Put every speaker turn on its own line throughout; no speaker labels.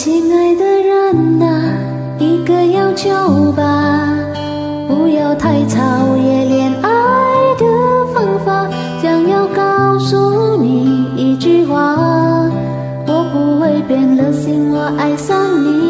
چر گئی چوبا بویال آئی کس ببو سنوا آئی سونی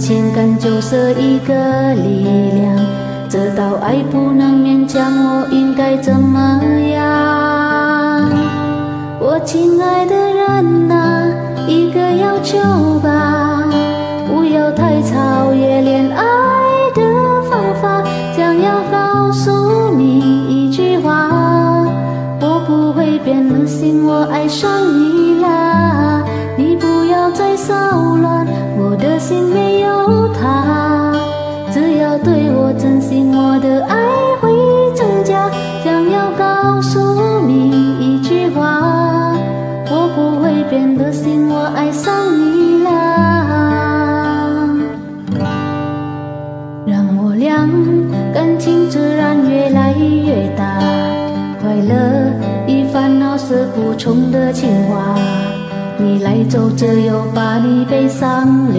چنگانچا آئی پونگائی چیا وہ چنگائی دانچ رنگولی کنچنگ رنگ پہ لانا سب کو چمد سیموا لائ چوچو پانی پیسان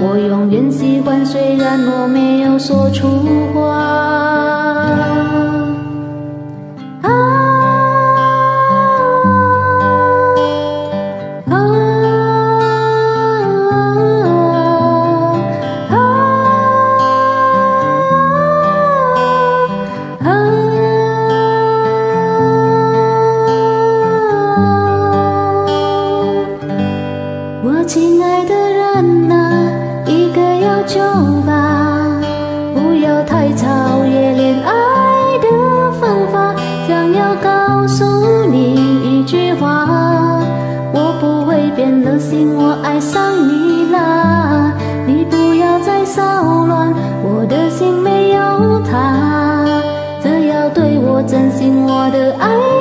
او یوگی پنچو جنگ میو سو چوا روزاؤل آبا زیا گاسل سنگ آئی سن پویا جائن ادو سنگا جی وزن سنگھ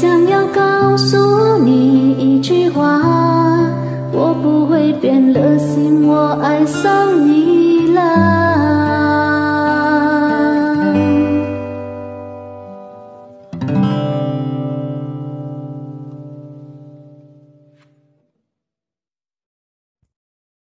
سنیا گاؤس بو ہیل سیم آئی سنگل